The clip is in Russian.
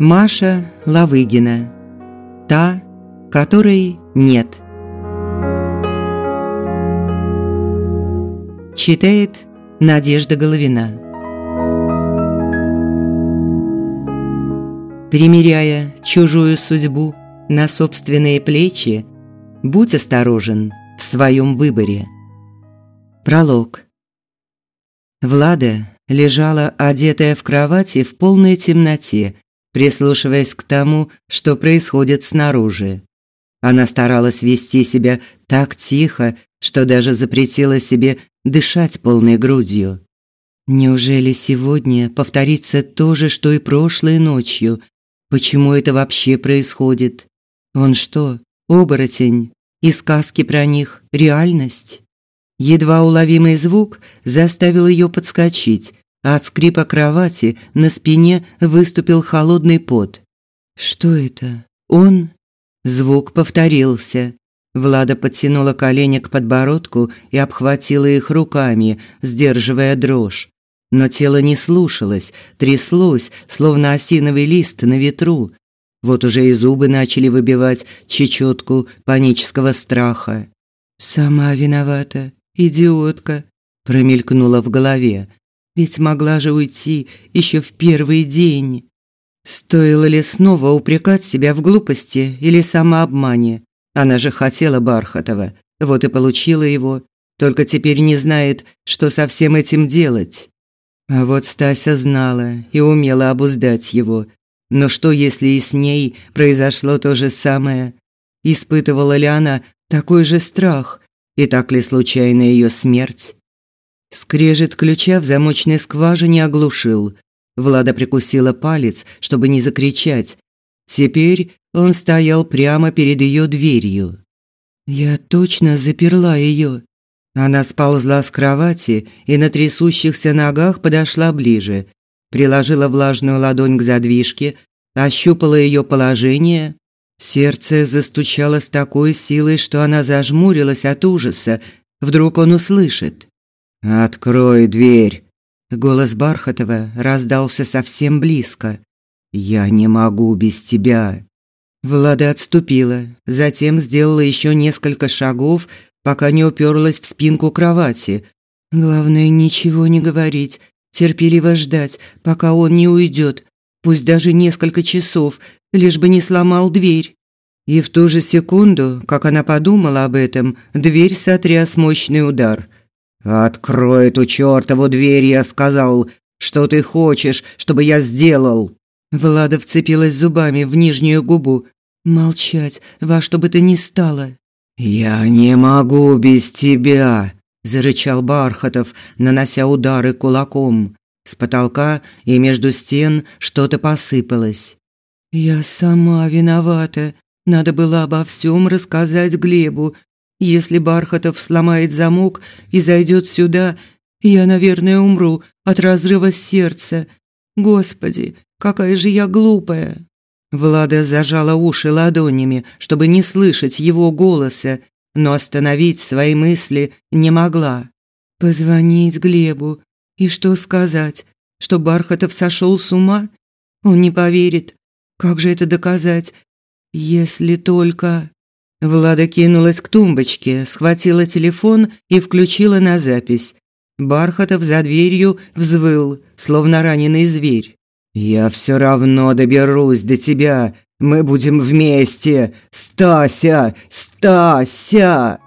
Маша Лавыгина. Та, которой нет. Читает Надежда Головина. Примеряя чужую судьбу на собственные плечи, будь осторожен в своем выборе. Пролог. Влада лежала одетая в кровати в полной темноте прислушиваясь к тому, что происходит снаружи. Она старалась вести себя так тихо, что даже запретила себе дышать полной грудью. Неужели сегодня повторится то же, что и прошлой ночью? Почему это вообще происходит? Он что, оборотень? И сказки про них – реальность? Едва уловимый звук заставил ее подскочить, от скрипа кровати на спине выступил холодный пот. Что это? Он? Звук повторился. Влада подтянула колени к подбородку и обхватила их руками, сдерживая дрожь. Но тело не слушалось, тряслось, словно осиновый лист на ветру. Вот уже и зубы начали выбивать чечетку панического страха. «Сама виновата, идиотка», промелькнула в голове. Ведь могла же уйти еще в первый день. Стоило ли снова упрекать себя в глупости или самообмане? Она же хотела Бархатова, вот и получила его, только теперь не знает, что со всем этим делать. А вот Стася знала и умела обуздать его. Но что, если и с ней произошло то же самое? Испытывала ли она такой же страх? И так ли случайно ее смерть? Скрежет ключа в замочной скважине оглушил. Влада прикусила палец, чтобы не закричать. Теперь он стоял прямо перед ее дверью. Я точно заперла ее. Она сползла с кровати и на трясущихся ногах подошла ближе, приложила влажную ладонь к задвижке, ощупала ее положение. Сердце застучало с такой силой, что она зажмурилась от ужаса. Вдруг он услышит. «Открой дверь!» Голос Бархатова раздался совсем близко. «Я не могу без тебя!» Влада отступила, затем сделала еще несколько шагов, пока не уперлась в спинку кровати. Главное, ничего не говорить, терпеливо ждать, пока он не уйдет, пусть даже несколько часов, лишь бы не сломал дверь. И в ту же секунду, как она подумала об этом, дверь сотряс мощный удар – «Открой эту чертову дверь, я сказал. Что ты хочешь, чтобы я сделал?» Влада вцепилась зубами в нижнюю губу. «Молчать, во что бы то ни стало». «Я не могу без тебя», – зарычал Бархатов, нанося удары кулаком. С потолка и между стен что-то посыпалось. «Я сама виновата. Надо было обо всем рассказать Глебу, если Бархатов сломает замок и зайдет сюда, я, наверное, умру от разрыва сердца. Господи, какая же я глупая. Влада зажала уши ладонями, чтобы не слышать его голоса, но остановить свои мысли не могла. Позвонить Глебу и что сказать? Что Бархатов сошел с ума? Он не поверит. Как же это доказать? Если только Влада кинулась к тумбочке, схватила телефон и включила на запись. Бархатов за дверью взвыл, словно раненый зверь. «Я все равно доберусь до тебя. Мы будем вместе. Стася! Стася!»